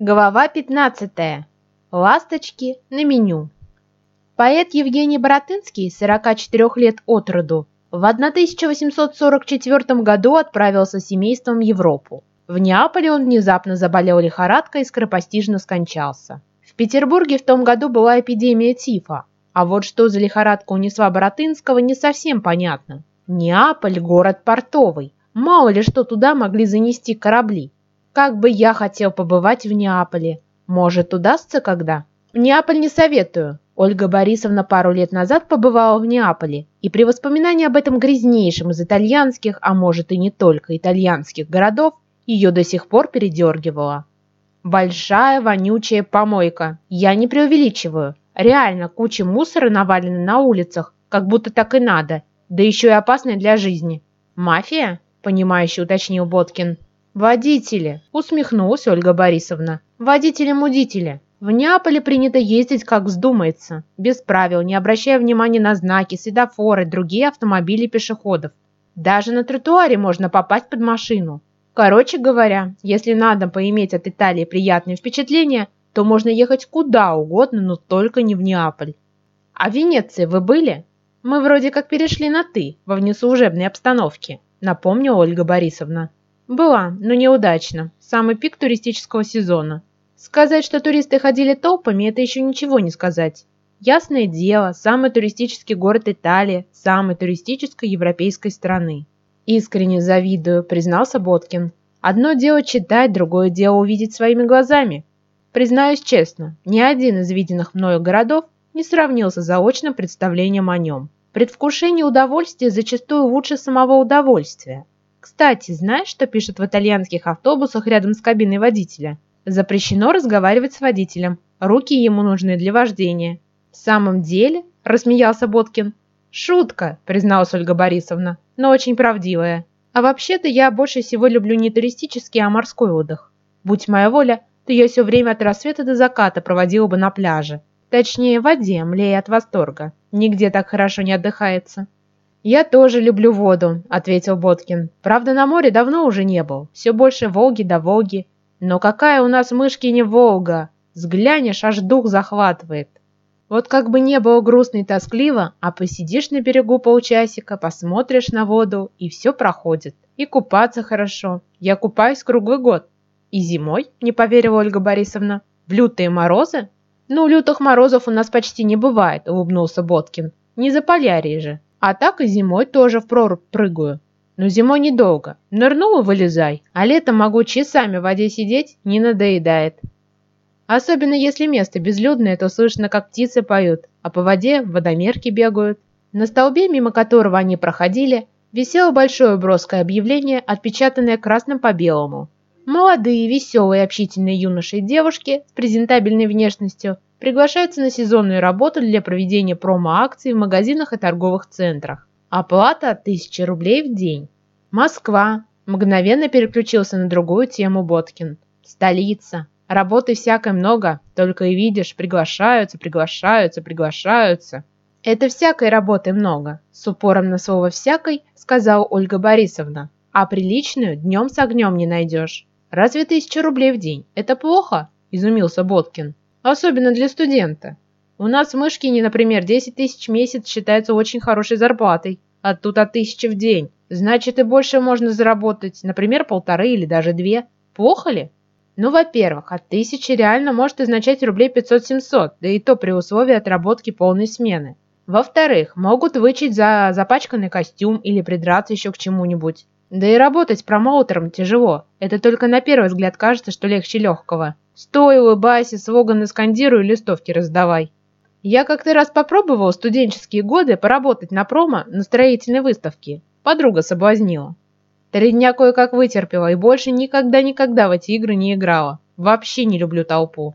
Глава 15. Ласточки на меню. Поэт Евгений Боротынский, 44 лет от роду, в 1844 году отправился с семейством в Европу. В Неаполе он внезапно заболел лихорадкой и скоропостижно скончался. В Петербурге в том году была эпидемия тифа, а вот что за лихорадка унесла Боротынского, не совсем понятно. Неаполь – город портовый, мало ли что туда могли занести корабли. Как бы я хотел побывать в Неаполе. Может, удастся когда? В Неаполь не советую. Ольга Борисовна пару лет назад побывала в Неаполе, и при воспоминании об этом грязнейшем из итальянских, а может и не только итальянских городов, ее до сих пор передергивала. Большая вонючая помойка. Я не преувеличиваю. Реально куча мусора навалены на улицах, как будто так и надо, да еще и опасная для жизни. «Мафия?» – понимающе уточнил Боткин. «Водители!» – усмехнулась Ольга Борисовна. «Водители-мудители! В Неаполе принято ездить, как вздумается, без правил, не обращая внимания на знаки, светофоры, другие автомобили пешеходов. Даже на тротуаре можно попасть под машину. Короче говоря, если надо поиметь от Италии приятные впечатления, то можно ехать куда угодно, но только не в Неаполь. А в Венеции вы были? Мы вроде как перешли на «ты» во внеслужебной обстановке, напомнила Ольга Борисовна. Была, но неудачно. Самый пик туристического сезона. Сказать, что туристы ходили толпами, это еще ничего не сказать. Ясное дело, самый туристический город Италии, самой туристической европейской страны. Искренне завидую, признался Боткин. Одно дело читать, другое дело увидеть своими глазами. Признаюсь честно, ни один из виденных мною городов не сравнился с заочным представлением о нем. Предвкушение удовольствия зачастую лучше самого удовольствия. Кстати, знаешь, что пишут в итальянских автобусах рядом с кабиной водителя? Запрещено разговаривать с водителем. Руки ему нужны для вождения. В самом деле, рассмеялся Боткин. Шутка, призналась Ольга Борисовна, но очень правдивая. А вообще-то я больше всего люблю не туристический, а морской отдых. Будь моя воля, то я все время от рассвета до заката проводила бы на пляже. Точнее, в воде, млея от восторга. Нигде так хорошо не отдыхается. «Я тоже люблю воду», — ответил Боткин. «Правда, на море давно уже не был. Все больше Волги да Волги. Но какая у нас мышки не Волга! Сглянешь, аж дух захватывает. Вот как бы не было грустно и тоскливо, а посидишь на берегу полчасика, посмотришь на воду, и все проходит. И купаться хорошо. Я купаюсь круглый год. И зимой, не поверила Ольга Борисовна. В лютые морозы? Ну, лютых морозов у нас почти не бывает, улыбнулся Боткин. Не за полярье же. А так и зимой тоже в прорубь прыгаю. Но зимой недолго. Нырнула, вылезай. А летом могу часами в воде сидеть, не надоедает. Особенно если место безлюдное, то слышно, как птицы поют, а по воде водомерки бегают. На столбе, мимо которого они проходили, висело большое броское объявление, отпечатанное красным по белому. Молодые, веселые, общительные юноши и девушки с презентабельной внешностью приглашаются на сезонную работу для проведения промо-акций в магазинах и торговых центрах. Оплата 1000 рублей в день. Москва. Мгновенно переключился на другую тему Боткин. Столица. Работы всякой много, только и видишь, приглашаются, приглашаются, приглашаются. Это всякой работы много, с упором на слово «всякой», сказала Ольга Борисовна. А приличную днем с огнем не найдешь. Разве тысяча рублей в день? Это плохо? Изумился Боткин. Особенно для студента. У нас в Мышкине, например, 10 тысяч в месяц считается очень хорошей зарплатой, а тут от тысячи в день. Значит, и больше можно заработать, например, полторы или даже две. Плохо ли? Ну, во-первых, от тысячи реально может означать рублей 500-700, да и то при условии отработки полной смены. Во-вторых, могут вычесть за запачканный костюм или придраться еще к чему-нибудь. Да и работать промоутером тяжело. Это только на первый взгляд кажется, что легче легкого. Стой, улыбайся, слоганы скандируй, листовки раздавай. Я как-то раз попробовал студенческие годы поработать на промо на строительной выставке. Подруга соблазнила. Три дня кое-как вытерпела и больше никогда-никогда в эти игры не играла. Вообще не люблю толпу.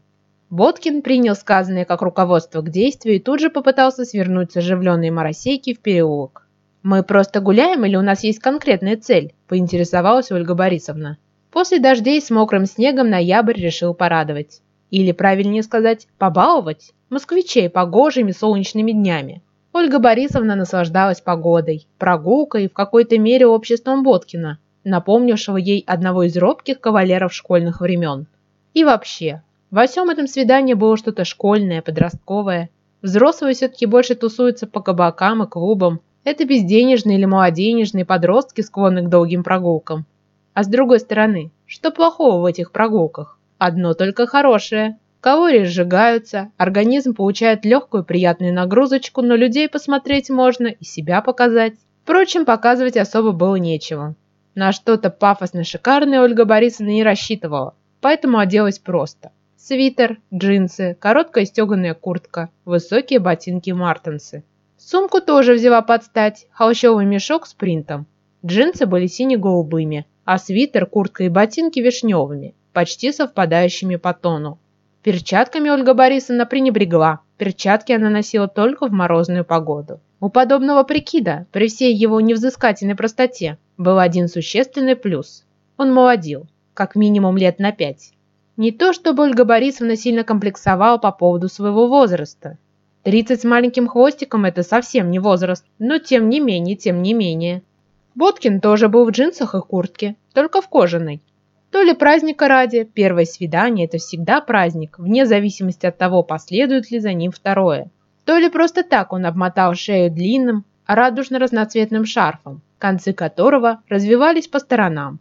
Боткин принял сказанное как руководство к действию и тут же попытался свернуть с оживленной моросейки в переулок. «Мы просто гуляем или у нас есть конкретная цель?» – поинтересовалась Ольга Борисовна. После дождей с мокрым снегом ноябрь решил порадовать. Или, правильнее сказать, побаловать москвичей погожими солнечными днями. Ольга Борисовна наслаждалась погодой, прогулкой и в какой-то мере обществом Боткина, напомнившего ей одного из робких кавалеров школьных времен. И вообще, во всем этом свидании было что-то школьное, подростковое. Взрослые все-таки больше тусуются по кабакам и клубам. Это безденежные или малоденежные подростки, склонны к долгим прогулкам. А с другой стороны, что плохого в этих прогулках? Одно только хорошее. Калории сжигаются, организм получает легкую приятную нагрузочку, но людей посмотреть можно и себя показать. Впрочем, показывать особо было нечего. На что-то пафосно шикарное Ольга Борисовна не рассчитывала, поэтому оделась просто. Свитер, джинсы, короткая стеганая куртка, высокие ботинки-мартенсы. Сумку тоже взяла под стать, холщовый мешок с принтом. Джинсы были сине-голубыми, а свитер, куртка и ботинки вишневыми, почти совпадающими по тону. Перчатками Ольга Борисовна пренебрегла, перчатки она носила только в морозную погоду. У подобного прикида, при всей его невзыскательной простоте, был один существенный плюс. Он молодил, как минимум лет на пять. Не то, чтобы Ольга Борисовна сильно комплексовала по поводу своего возраста. 30 с маленьким хвостиком – это совсем не возраст, но тем не менее, тем не менее. Боткин тоже был в джинсах и куртке, только в кожаной. То ли праздника ради, первое свидание – это всегда праздник, вне зависимости от того, последует ли за ним второе. То ли просто так он обмотал шею длинным, радужно-разноцветным шарфом, концы которого развивались по сторонам.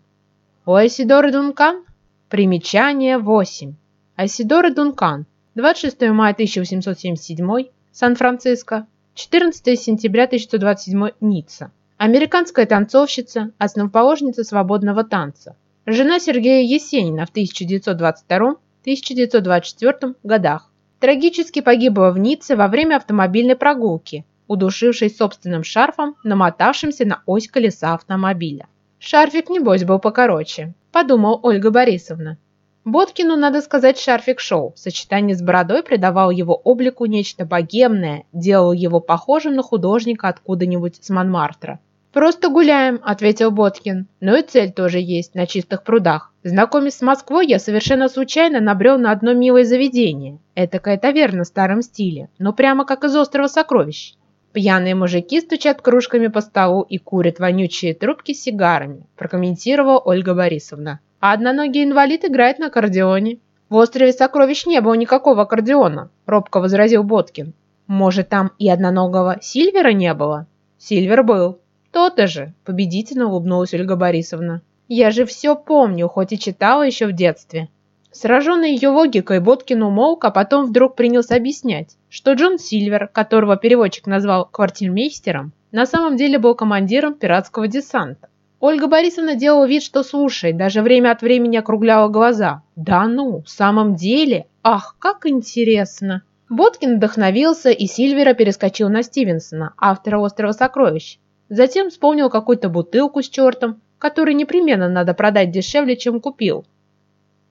У Айсидоры Дункан примечание 8. Айсидора Дункан, 26 мая 1877, Сан-Франциско, 14 сентября 1927, Ницца. Американская танцовщица, основоположница свободного танца. Жена Сергея Есенина в 1922-1924 годах трагически погибла в Ницце во время автомобильной прогулки, удушившись собственным шарфом, намотавшимся на ось колеса автомобиля. Шарфик, небось, был покороче, подумал Ольга Борисовна. Боткину, надо сказать, шарфик шел. Сочетание с бородой придавал его облику нечто богемное, делал его похожим на художника откуда-нибудь с Монмартра. «Просто гуляем», – ответил Боткин. «Ну и цель тоже есть, на чистых прудах. Знакомясь с Москвой, я совершенно случайно набрел на одно милое заведение. Этакая таверна в старом стиле, но прямо как из острова сокровищ. Пьяные мужики стучат кружками по столу и курят вонючие трубки с сигарами, прокомментировала Ольга Борисовна. А одноногий инвалид играет на аккордеоне. В острове сокровищ не было никакого аккордеона, робко возразил Боткин. Может, там и одноногого Сильвера не было? Сильвер был. То-то же, победительно улыбнулась Ольга Борисовна. Я же все помню, хоть и читала еще в детстве. Сраженный ее логикой, Боткин умолк, а потом вдруг принялся объяснять, что Джон Сильвер, которого переводчик назвал квартирмейстером, на самом деле был командиром пиратского десанта. Ольга Борисовна делала вид, что слушает, даже время от времени округляла глаза. «Да ну, в самом деле? Ах, как интересно!» Боткин вдохновился и Сильвера перескочил на Стивенсона, автора «Острова сокровищ». Затем вспомнил какую-то бутылку с чертом, которую непременно надо продать дешевле, чем купил.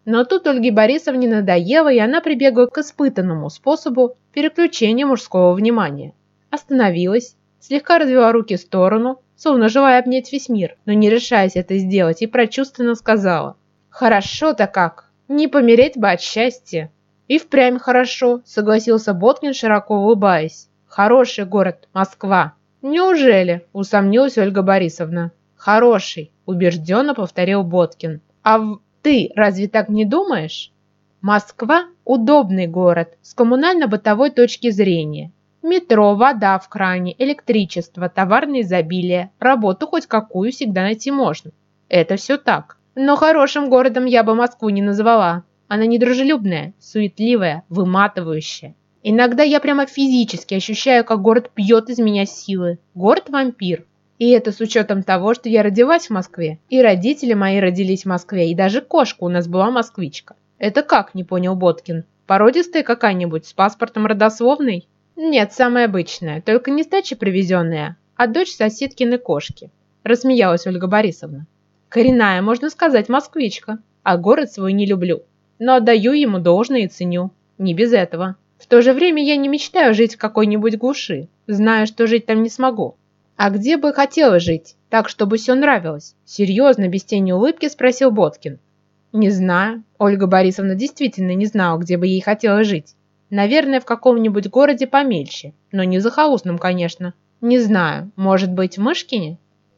Но тут Ольге Борисовне надоело, и она прибегла к испытанному способу переключения мужского внимания. Остановилась, слегка развела руки в сторону, словно желая обнять весь мир, но не решаясь это сделать, и прочувственно сказала «Хорошо-то как! Не помереть бы от счастья!» «И впрямь хорошо», — согласился Боткин, широко улыбаясь. «Хороший город, Москва». «Неужели?» – усомнилась Ольга Борисовна. «Хороший», – убежденно повторил Боткин. «А. Ты разве так не думаешь? Москва – удобный город с коммунально-бытовой точки зрения. Метро, вода в кране, электричество, товарное изобилие, работу хоть какую всегда найти можно. Это все так. Но хорошим городом я бы Москву не назвала. Она недружелюбная, суетливая, выматывающая. Иногда я прямо физически ощущаю, как город пьет из меня силы. Город-вампир. И это с учетом того, что я родилась в Москве, и родители мои родились в Москве, и даже кошка у нас была москвичка. Это как, не понял Боткин? Породистая какая-нибудь, с паспортом родословной? Нет, самая обычная, только не с привезенная, а дочь соседкиной кошки. Рассмеялась Ольга Борисовна. Коренная, можно сказать, москвичка, а город свой не люблю. Но отдаю ему должное и ценю. Не без этого. В то же время я не мечтаю жить в какой-нибудь глуши, зная, что жить там не смогу. «А где бы хотела жить, так, чтобы все нравилось?» Серьезно, без тени улыбки спросил Боткин. «Не знаю». Ольга Борисовна действительно не знала, где бы ей хотелось жить. Наверное, в каком-нибудь городе помельче, но не захолустном, конечно. Не знаю, может быть, в Мышкине?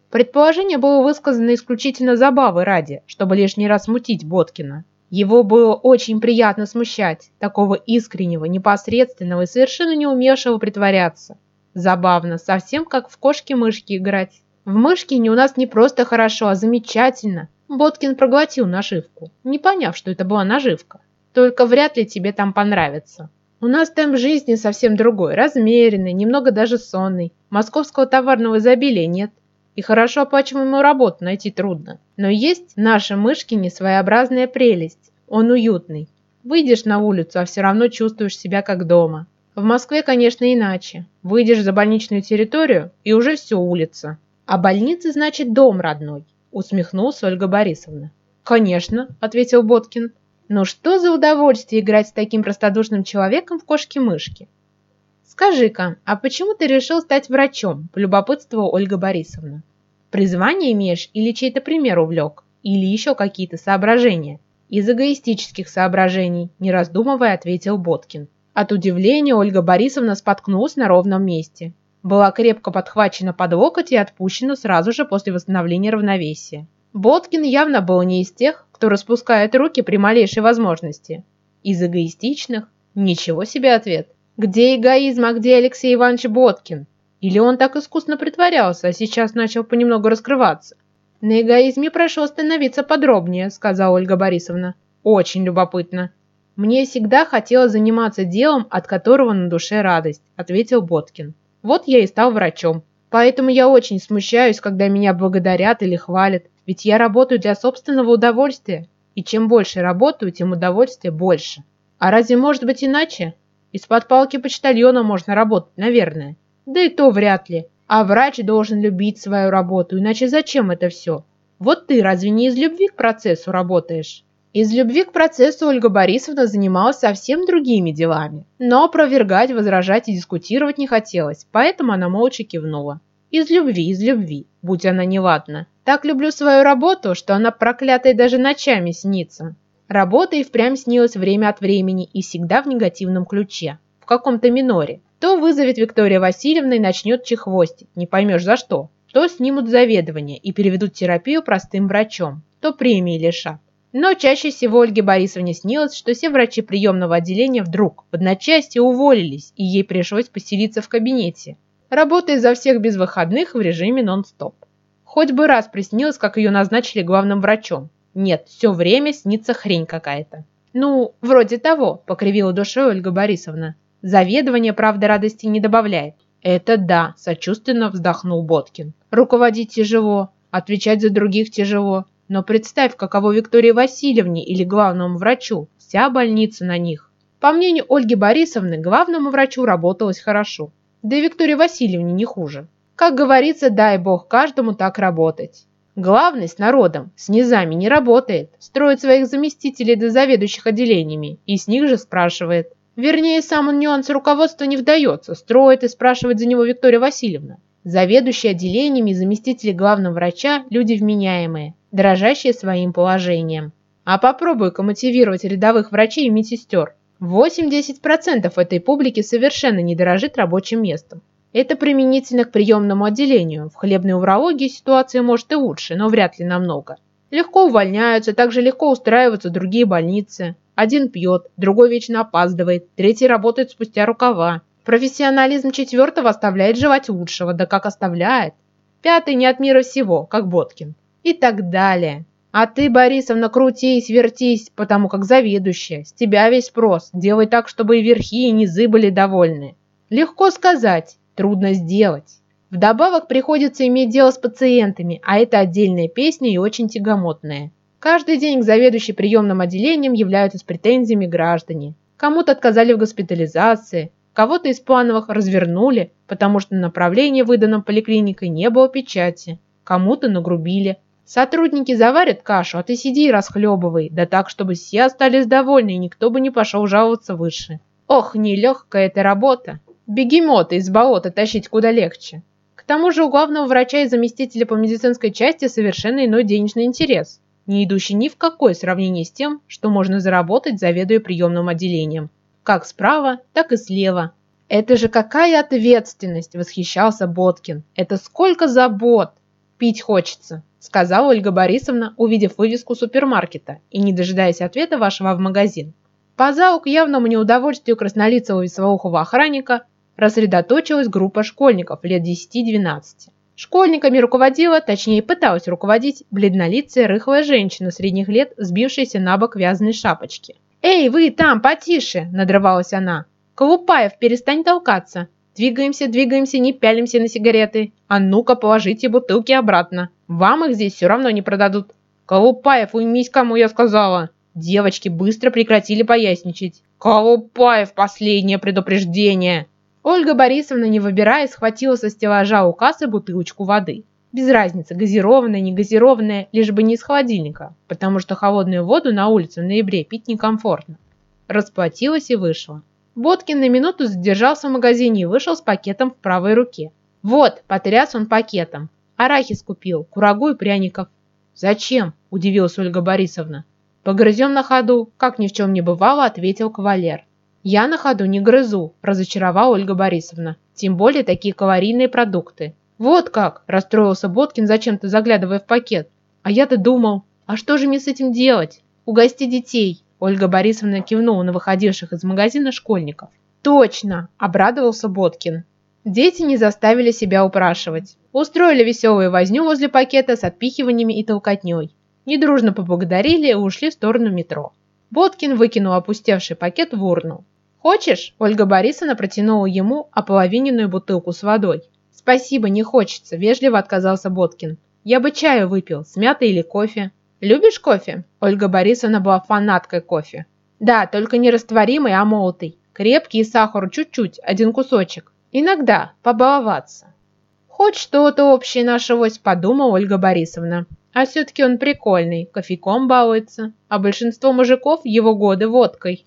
Предположение было высказано исключительно забавы ради, чтобы лишний раз мутить Боткина. Его было очень приятно смущать, такого искреннего, непосредственного и совершенно не умевшего притворяться. Забавно, совсем как в кошки-мышки играть. В Мышкине у нас не просто хорошо, а замечательно. Боткин проглотил наживку, не поняв, что это была наживка. Только вряд ли тебе там понравится. У нас темп жизни совсем другой, размеренный, немного даже сонный. Московского товарного изобилия нет. И хорошо оплачиваемую работу найти трудно. Но есть наша Мышкине своеобразная прелесть. Он уютный. Выйдешь на улицу, а все равно чувствуешь себя как дома. В Москве, конечно, иначе. Выйдешь за больничную территорию, и уже все улица. А больница значит дом родной, усмехнулась Ольга Борисовна. Конечно, ответил Боткин. Но что за удовольствие играть с таким простодушным человеком в кошки-мышки? Скажи-ка, а почему ты решил стать врачом? Полюбопытствовала Ольга Борисовна. Призвание имеешь или чей-то пример увлек? Или еще какие-то соображения? Из эгоистических соображений, не раздумывая, ответил Боткин. От удивления Ольга Борисовна споткнулась на ровном месте. Была крепко подхвачена под локоть и отпущена сразу же после восстановления равновесия. Боткин явно был не из тех, кто распускает руки при малейшей возможности. Из эгоистичных? Ничего себе ответ. Где эгоизм, а где Алексей Иванович Боткин? Или он так искусно притворялся, а сейчас начал понемногу раскрываться? На эгоизме прошу остановиться подробнее, сказала Ольга Борисовна. Очень любопытно. Мне всегда хотелось заниматься делом, от которого на душе радость, ответил Боткин. Вот я и стал врачом. Поэтому я очень смущаюсь, когда меня благодарят или хвалят, ведь я работаю для собственного удовольствия, и чем больше работаю, тем удовольствия больше. А разве может быть иначе? Из-под палки почтальона можно работать, наверное. Да и то вряд ли. А врач должен любить свою работу, иначе зачем это все? Вот ты разве не из любви к процессу работаешь? Из любви к процессу Ольга Борисовна занималась совсем другими делами. Но опровергать, возражать и дискутировать не хотелось, поэтому она молча кивнула. Из любви, из любви, будь она неладна. Так люблю свою работу, что она проклятая даже ночами снится. Работа и впрямь снилась время от времени и всегда в негативном ключе, в каком-то миноре. То вызовет Виктория Васильевна и начнет чехвостить, не поймешь за что. То снимут заведование и переведут терапию простым врачом, то премии лишат. Но чаще всего Ольге Борисовне снилось, что все врачи приемного отделения вдруг в одночасье уволились, и ей пришлось поселиться в кабинете, работая за всех без выходных в режиме нон-стоп. Хоть бы раз приснилось, как ее назначили главным врачом. Нет, все время снится хрень какая-то. Ну, вроде того, покривила душой Ольга Борисовна. Заведование, правда, радости не добавляет. Это да, сочувственно вздохнул Боткин. Руководить тяжело, отвечать за других тяжело. Но представь, каково Виктории Васильевне или главному врачу. Вся больница на них. По мнению Ольги Борисовны, главному врачу работалось хорошо. Да и Виктории Васильевне не хуже. Как говорится, дай бог каждому так работать. Главный с народом, с низами не работает, строит своих заместителей до заведующих отделениями и с них же спрашивает. Вернее, сам он нюанс руководства не вдается, строит и спрашивает за него Виктория Васильевна. Заведующие отделениями и заместители главного врача – люди вменяемые, дрожащие своим положением. А попробуй-ка мотивировать рядовых врачей и медсестер. 8-10% этой публики совершенно не дорожит рабочим местом. Это применительно к приемному отделению. В хлебной урологии ситуация может и лучше, но вряд ли намного. Легко увольняются, также легко устраиваются другие больницы. Один пьет, другой вечно опаздывает, третий работает спустя рукава. Профессионализм четвертого оставляет желать лучшего, да как оставляет. Пятый не от мира всего, как Боткин. И так далее. А ты, Борисовна, крутись, вертись, потому как заведующая. С тебя весь спрос. Делай так, чтобы и верхи, и низы были довольны. Легко сказать трудно сделать. Вдобавок приходится иметь дело с пациентами, а это отдельная песня и очень тягомотная. Каждый день к заведующей приемным отделением являются с претензиями граждане. Кому-то отказали в госпитализации, кого-то из плановых развернули, потому что на направлении, выданном поликлиникой, не было печати. Кому-то нагрубили. Сотрудники заварят кашу, а ты сиди и расхлебывай, да так, чтобы все остались довольны и никто бы не пошел жаловаться выше. Ох, нелегкая эта работа. Бегемота из болота тащить куда легче. Тому же у главного врача и заместителя по медицинской части совершенно иной денежный интерес, не идущий ни в какое сравнение с тем, что можно заработать, заведуя приемным отделением. Как справа, так и слева. Это же какая ответственность, восхищался Боткин. Это сколько забот. Пить хочется. сказала Ольга Борисовна, увидев вывеску супермаркета и не дожидаясь ответа вашего в магазин. По залу к явному неудовольствию краснолицего весовоухого охранника рассредоточилась группа школьников лет 10-12. Школьниками руководила, точнее пыталась руководить, бледнолицая рыхлая женщина средних лет, сбившаяся на бок вязаной шапочки. «Эй, вы там, потише!» – надрывалась она. «Колупаев, перестань толкаться! Двигаемся, двигаемся, не пялимся на сигареты! А ну-ка, положите бутылки обратно! Вам их здесь все равно не продадут!» «Колупаев, уймись, кому я сказала!» Девочки быстро прекратили поясничать. «Колупаев, последнее предупреждение!» Ольга Борисовна, не выбирая, схватила со стеллажа у кассы бутылочку воды. Без разницы, газированная, не газированная, лишь бы не из холодильника, потому что холодную воду на улице в ноябре пить некомфортно. Расплатилась и вышла. Боткин на минуту задержался в магазине и вышел с пакетом в правой руке. Вот, потряс он пакетом. Арахис купил, курагу и пряников. «Зачем?» – удивилась Ольга Борисовна. «Погрызем на ходу», – как ни в чем не бывало, ответил кавалер. «Я на ходу не грызу», – разочаровала Ольга Борисовна. «Тем более такие калорийные продукты». «Вот как!» – расстроился Боткин, зачем-то заглядывая в пакет. «А я-то думал, а что же мне с этим делать? Угости детей!» Ольга Борисовна кивнула на выходивших из магазина школьников. «Точно!» – обрадовался Боткин. Дети не заставили себя упрашивать. Устроили веселую возню возле пакета с отпихиваниями и толкотней. Недружно поблагодарили и ушли в сторону метро. Боткин выкинул опустевший пакет в урну. «Хочешь?» – Ольга Борисовна протянула ему ополовиненную бутылку с водой. «Спасибо, не хочется», – вежливо отказался Боткин. «Я бы чаю выпил, с мятой или кофе». «Любишь кофе?» Ольга Борисовна была фанаткой кофе. «Да, только не растворимый, а молотый. Крепкий и сахар чуть-чуть, один кусочек. Иногда побаловаться». «Хоть что-то общее нашлось», – подумала Ольга Борисовна. «А все-таки он прикольный, кофейком балуется, а большинство мужиков его годы водкой».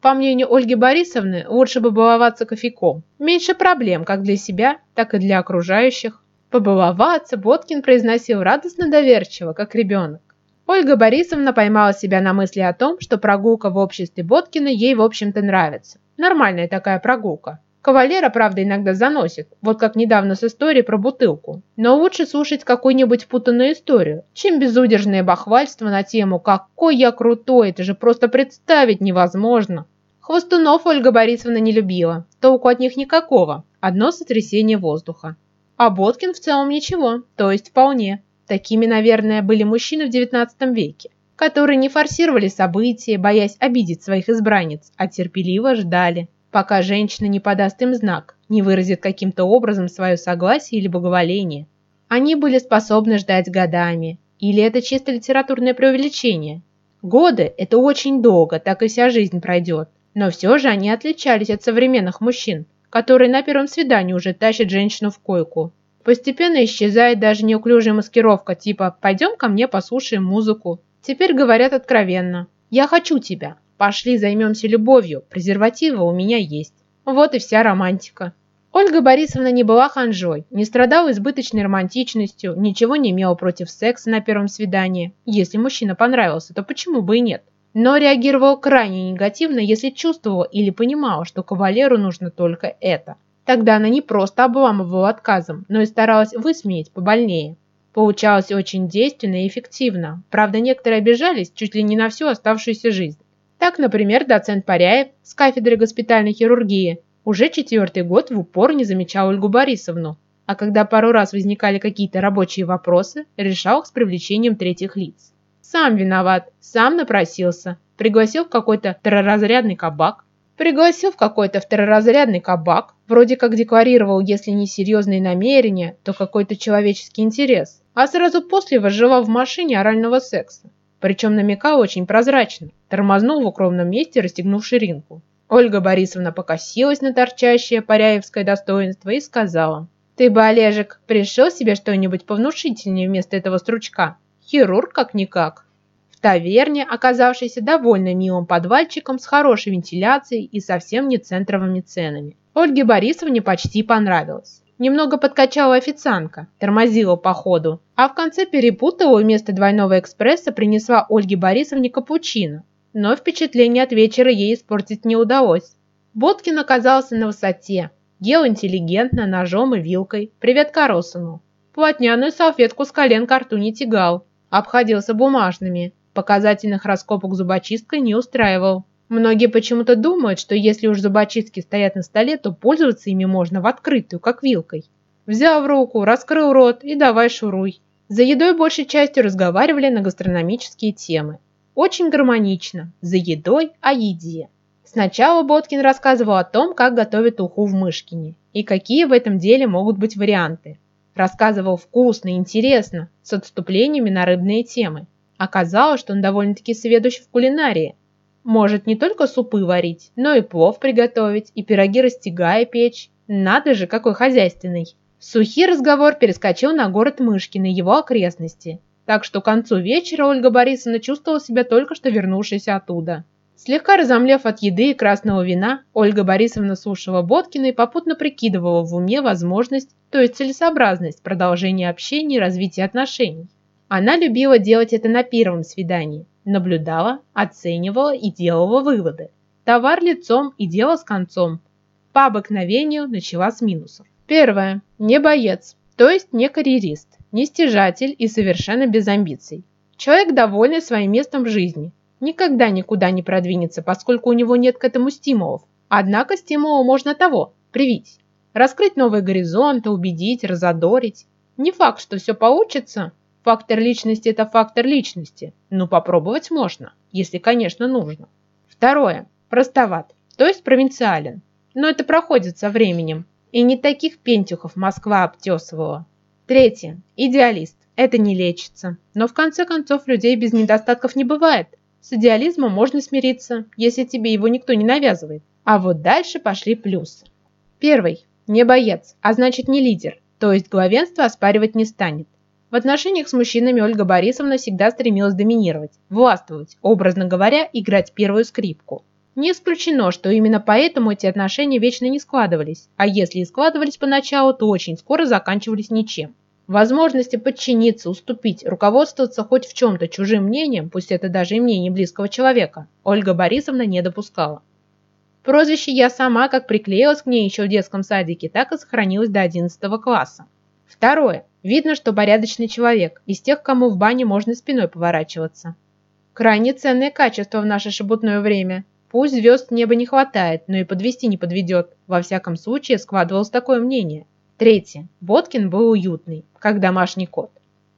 По мнению Ольги Борисовны, лучше бы баловаться кофейком. Меньше проблем как для себя, так и для окружающих. Побаловаться Боткин произносил радостно доверчиво, как ребенок. Ольга Борисовна поймала себя на мысли о том, что прогулка в обществе Боткина ей, в общем-то, нравится. Нормальная такая прогулка. Кавалера, правда, иногда заносит, вот как недавно с историей про бутылку. Но лучше слушать какую-нибудь путанную историю, чем безудержное бахвальство на тему «Какой я крутой, это же просто представить невозможно». Хвостунов Ольга Борисовна не любила, толку от них никакого, одно сотрясение воздуха. А Боткин в целом ничего, то есть вполне. Такими, наверное, были мужчины в XIX веке, которые не форсировали события, боясь обидеть своих избранниц, а терпеливо ждали, пока женщина не подаст им знак, не выразит каким-то образом свое согласие или благоволение. Они были способны ждать годами, или это чисто литературное преувеличение? Годы – это очень долго, так и вся жизнь пройдет. Но все же они отличались от современных мужчин, которые на первом свидании уже тащат женщину в койку. Постепенно исчезает даже неуклюжая маскировка типа «пойдем ко мне послушаем музыку». Теперь говорят откровенно «я хочу тебя, пошли займемся любовью, презервативы у меня есть». Вот и вся романтика. Ольга Борисовна не была ханжой, не страдала избыточной романтичностью, ничего не имела против секса на первом свидании. Если мужчина понравился, то почему бы и нет? но реагировал крайне негативно, если чувствовал или понимал, что кавалеру нужно только это. Тогда она не просто обламывала отказом, но и старалась высмеять побольнее. Получалось очень действенно и эффективно, правда некоторые обижались чуть ли не на всю оставшуюся жизнь. Так, например, доцент Паряев с кафедры госпитальной хирургии уже четвертый год в упор не замечал Ольгу Борисовну, а когда пару раз возникали какие-то рабочие вопросы, решал их с привлечением третьих лиц. Сам виноват, сам напросился. Пригласил в какой-то второразрядный кабак. Пригласил в какой-то второразрядный кабак, вроде как декларировал, если не серьезные намерения, то какой-то человеческий интерес, а сразу после возжелал в машине орального секса. Причем намекал очень прозрачно, тормознул в укромном месте, расстегнув ширинку. Ольга Борисовна покосилась на торчащее паряевское достоинство и сказала, «Ты бы, Олежек, пришел себе что-нибудь повнушительнее вместо этого стручка?» Хирург как-никак. В таверне, оказавшейся довольно милым подвальчиком с хорошей вентиляцией и совсем не центровыми ценами. Ольге Борисовне почти понравилось. Немного подкачала официантка, тормозила по ходу, а в конце перепутала и вместо двойного экспресса принесла Ольге Борисовне капучино. Но впечатление от вечера ей испортить не удалось. Боткин оказался на высоте, ел интеллигентно, ножом и вилкой. Привет Каросону. Плотняную салфетку с колен к рту не тягал. Обходился бумажными. Показательных раскопок зубочисткой не устраивал. Многие почему-то думают, что если уж зубочистки стоят на столе, то пользоваться ими можно в открытую, как вилкой. Взял в руку, раскрыл рот и давай шуруй. За едой большей частью разговаривали на гастрономические темы. Очень гармонично. За едой о еде. Сначала Боткин рассказывал о том, как готовят уху в Мышкине и какие в этом деле могут быть варианты. Рассказывал вкусно и интересно, с отступлениями на рыбные темы. Оказалось, что он довольно-таки сведущ в кулинарии. Может не только супы варить, но и плов приготовить, и пироги растягая печь. Надо же, какой хозяйственный. Сухий разговор перескочил на город Мышкин и его окрестности. Так что к концу вечера Ольга Борисовна чувствовала себя только что вернувшейся оттуда. Слегка разомлев от еды и красного вина, Ольга Борисовна слушала Боткина и попутно прикидывала в уме возможность, то есть целесообразность продолжения общения и развития отношений. Она любила делать это на первом свидании. Наблюдала, оценивала и делала выводы. Товар лицом и дело с концом. По обыкновению начала с минусов. Первое. Не боец, то есть не карьерист, не стяжатель и совершенно без амбиций. Человек довольный своим местом в жизни – никогда никуда не продвинется, поскольку у него нет к этому стимулов. Однако стимулу можно того, привить. Раскрыть новые горизонты, убедить, разодорить. Не факт, что все получится. Фактор личности – это фактор личности. Но попробовать можно, если, конечно, нужно. Второе. Простоват, то есть провинциален. Но это проходит со временем. И не таких пентюхов Москва обтесывала. Третье. Идеалист. Это не лечится. Но в конце концов людей без недостатков не бывает. С идеализмом можно смириться, если тебе его никто не навязывает. А вот дальше пошли плюсы. Первый. Не боец, а значит не лидер, то есть главенство оспаривать не станет. В отношениях с мужчинами Ольга Борисовна всегда стремилась доминировать, властвовать, образно говоря, играть первую скрипку. Не исключено, что именно поэтому эти отношения вечно не складывались, а если и складывались поначалу, то очень скоро заканчивались ничем. Возможности подчиниться, уступить, руководствоваться хоть в чем-то чужим мнением, пусть это даже и мнение близкого человека, Ольга Борисовна не допускала. Прозвище я сама как приклеилась к ней еще в детском садике, так и сохранилось до 11 класса. Второе. Видно, что порядочный человек, из тех, кому в бане можно спиной поворачиваться. Крайне ценное качество в наше шебутное время. Пусть звезд неба не хватает, но и подвести не подведет. Во всяком случае, складывалось такое мнение. Третье. Боткин был уютный, как домашний кот.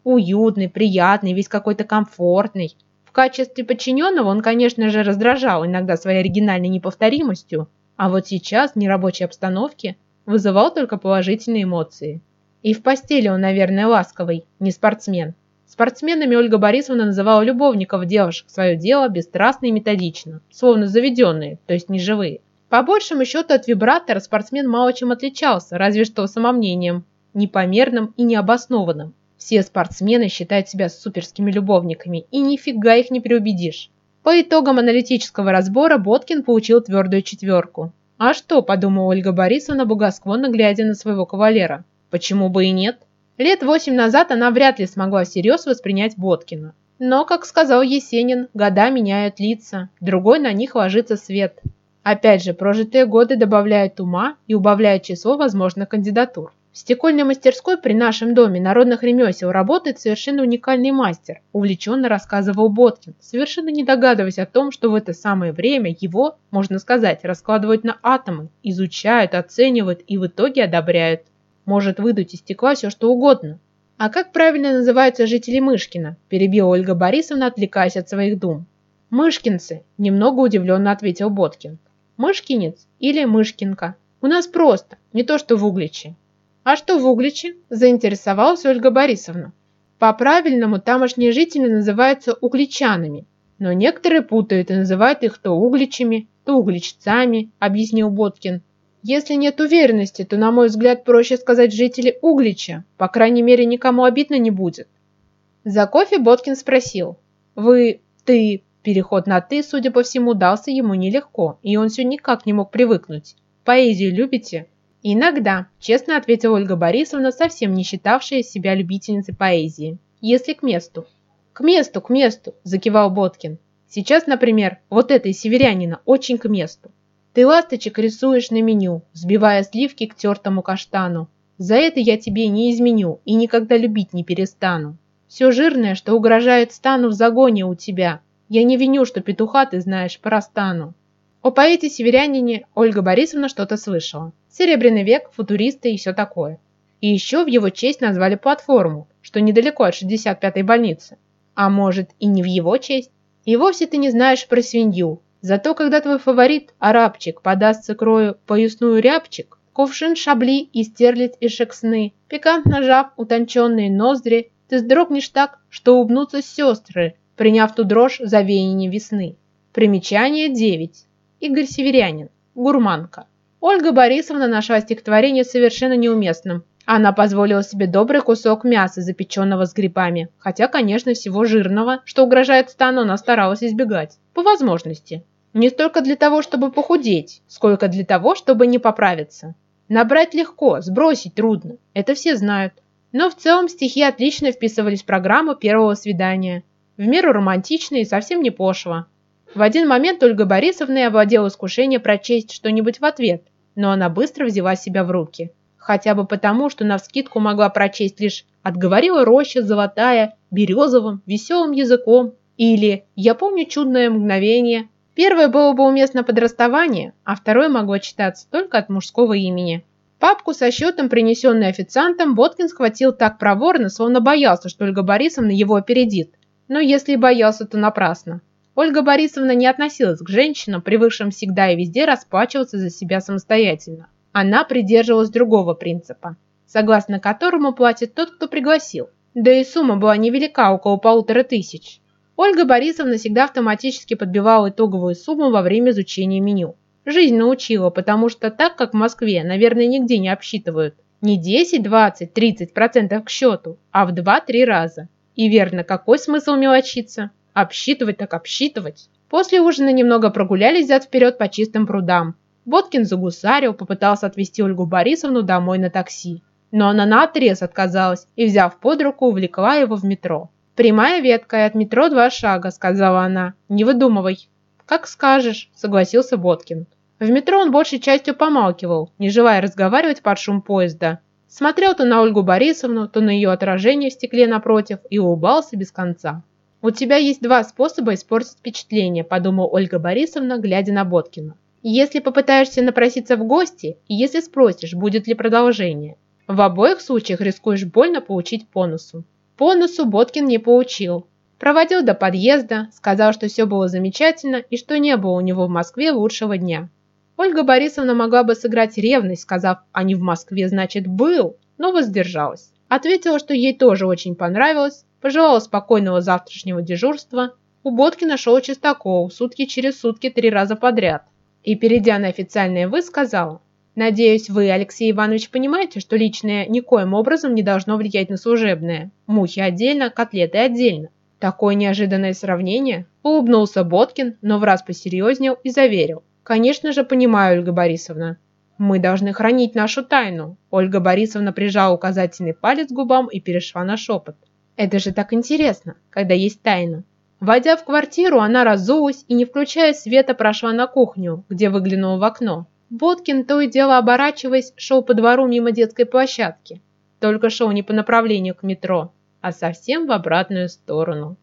Уютный, приятный, весь какой-то комфортный. В качестве подчиненного он, конечно же, раздражал иногда своей оригинальной неповторимостью, а вот сейчас, в нерабочей обстановке, вызывал только положительные эмоции. И в постели он, наверное, ласковый, не спортсмен. Спортсменами Ольга Борисовна называла любовников, делавших свое дело бесстрастно и методично, словно заведенные, то есть неживые. По большему счету от вибратора спортсмен мало чем отличался, разве что самомнением, непомерным и необоснованным. Все спортсмены считают себя суперскими любовниками, и нифига их не переубедишь. По итогам аналитического разбора Боткин получил твердую четверку. А что, подумала Ольга Борисовна, богосклонно глядя на своего кавалера. Почему бы и нет? Лет восемь назад она вряд ли смогла всерьез воспринять Боткина. Но, как сказал Есенин, года меняют лица, другой на них ложится свет. Опять же, прожитые годы добавляют ума и убавляют число возможных кандидатур. В стекольной мастерской при нашем доме народных ремесел работает совершенно уникальный мастер, увлеченно рассказывал Боткин, совершенно не догадываясь о том, что в это самое время его, можно сказать, раскладывают на атомы, изучают, оценивают и в итоге одобряют. Может выдуть из стекла все что угодно. А как правильно называются жители Мышкина? Перебила Ольга Борисовна, отвлекаясь от своих дум. Мышкинцы, немного удивленно ответил Боткин. Мышкинец или Мышкинка. У нас просто, не то что в Угличе. А что в Угличе? Заинтересовалась Ольга Борисовна. По-правильному тамошние жители называются угличанами, но некоторые путают и называют их то угличами, то угличцами, объяснил Боткин. Если нет уверенности, то, на мой взгляд, проще сказать жители Углича, по крайней мере, никому обидно не будет. За кофе Боткин спросил. Вы, ты, Переход на «ты», судя по всему, дался ему нелегко, и он все никак не мог привыкнуть. «Поэзию любите?» «Иногда», – честно ответила Ольга Борисовна, совсем не считавшая себя любительницей поэзии. «Если к месту». «К месту, к месту», – закивал Боткин. «Сейчас, например, вот этой северянина очень к месту. Ты ласточек рисуешь на меню, взбивая сливки к тертому каштану. За это я тебе не изменю и никогда любить не перестану. Все жирное, что угрожает стану в загоне у тебя. Я не виню, что петуха ты знаешь простану. О поэте-северянине Ольга Борисовна что-то слышала. Серебряный век, футуристы и все такое. И еще в его честь назвали платформу, что недалеко от 65-й больницы. А может и не в его честь? И вовсе ты не знаешь про свинью. Зато когда твой фаворит, арабчик, подастся крою поясную рябчик, кувшин шабли и стерлить и шексны, пикантно жав утонченные ноздри, ты сдрогнешь так, что убнутся сестры, приняв ту дрожь за веяние весны. Примечание 9. Игорь Северянин. Гурманка. Ольга Борисовна нашла стихотворение совершенно неуместным. Она позволила себе добрый кусок мяса, запеченного с грибами, хотя, конечно, всего жирного, что угрожает стану, она старалась избегать. По возможности. Не столько для того, чтобы похудеть, сколько для того, чтобы не поправиться. Набрать легко, сбросить трудно. Это все знают. Но в целом стихи отлично вписывались в программу первого свидания. В меру романтично и совсем не пошло. В один момент Ольга Борисовна овладела искушение прочесть что-нибудь в ответ, но она быстро взяла себя в руки. Хотя бы потому, что навскидку могла прочесть лишь «Отговорила роща золотая березовым, веселым языком» или «Я помню чудное мгновение». Первое было бы уместно под расставание, а второе могло читаться только от мужского имени. Папку со счетом, принесенный официантом, Боткин схватил так проворно, словно боялся, что Ольга Борисовна его опередит. Но если боялся, то напрасно. Ольга Борисовна не относилась к женщинам, привыкшим всегда и везде расплачиваться за себя самостоятельно. Она придерживалась другого принципа, согласно которому платит тот, кто пригласил. Да и сумма была невелика, около полутора тысяч. Ольга Борисовна всегда автоматически подбивала итоговую сумму во время изучения меню. Жизнь научила, потому что так, как в Москве, наверное, нигде не обсчитывают. Не 10, 20, 30% к счету, а в 2-3 раза. И верно, какой смысл мелочиться? Обсчитывать так обсчитывать. После ужина немного прогулялись зад-вперед по чистым прудам. Боткин загусарил, попытался отвезти Ольгу Борисовну домой на такси. Но она наотрез отказалась и, взяв под руку, увлекла его в метро. «Прямая ветка и от метро два шага», — сказала она. «Не выдумывай». «Как скажешь», — согласился Боткин. В метро он большей частью помалкивал, не желая разговаривать под шум поезда. Смотрел то на Ольгу Борисовну, то на ее отражение в стекле напротив и улыбался без конца. «У тебя есть два способа испортить впечатление», – подумала Ольга Борисовна, глядя на Боткина. «Если попытаешься напроситься в гости, и если спросишь, будет ли продолжение. В обоих случаях рискуешь больно получить по носу». По носу Боткин не получил. Проводил до подъезда, сказал, что все было замечательно и что не было у него в Москве лучшего дня. Ольга Борисовна могла бы сыграть ревность, сказав «а не в Москве, значит, был», но воздержалась. Ответила, что ей тоже очень понравилось, пожелала спокойного завтрашнего дежурства. У Боткина шел Чистаков сутки через сутки три раза подряд. И, перейдя на официальное «вы», сказала, «Надеюсь, вы, Алексей Иванович, понимаете, что личное никоим образом не должно влиять на служебное. Мухи отдельно, котлеты отдельно». Такое неожиданное сравнение. Улыбнулся Боткин, но в раз посерьезнел и заверил. «Конечно же, понимаю, Ольга Борисовна. Мы должны хранить нашу тайну». Ольга Борисовна прижала указательный палец к губам и перешла на шепот. Это же так интересно, когда есть тайна. Войдя в квартиру, она разулась и, не включая света, прошла на кухню, где выглянула в окно. Боткин, то и дело оборачиваясь, шел по двору мимо детской площадки. Только шел не по направлению к метро, а совсем в обратную сторону.